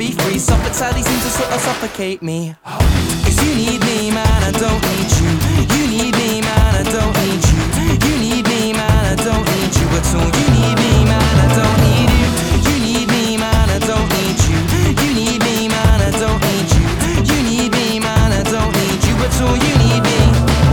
be free. Sadly seems to sort of suffocate me. Cause you need me, man, I don't need you. You need me, man, I don't need you. You need me, man, I don't need you at all. You need me, man, I don't need you. You need me, man, I don't need you. You need me, man, I don't need you. You need me, man, I don't need you at all. You need me.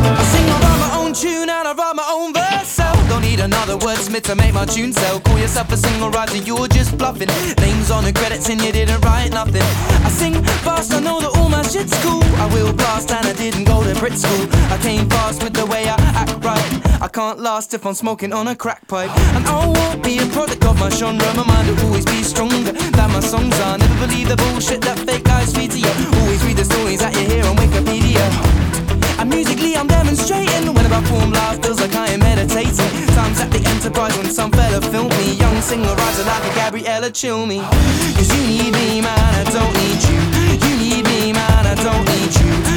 I sing, write my own tune and I write my own verse. So don't need another wordsmith to make my tune sell. Call yourself a singer writer, you're just bluffing. Names on the credits and you didn't nothing. I sing fast, I know that all my shit's cool. I will blast and I didn't go to Brit school. I came fast with the way I act right. I can't last if I'm smoking on a crack pipe. And I won't be a product of my genre. My mind will always be stronger than my songs are. Never believe the bullshit that fake guys feed to you. Always read the stories that you hear on Wikipedia. And musically I'm demonstrating When I perform live feels like I am meditating Times at the Enterprise when some fella filmed me Young singer writer like a Gabriella Cilmi Cause you need me man, I don't need you. You need me man, I don't need you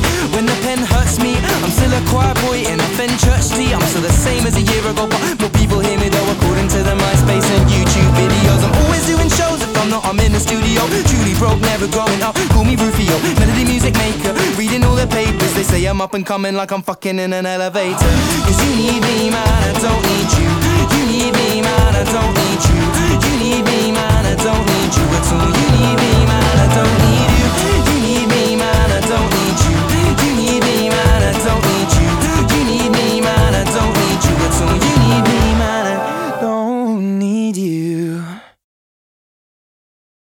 I'm up and coming like I'm fucking in an elevator. Cause you need me, man, I don't need you.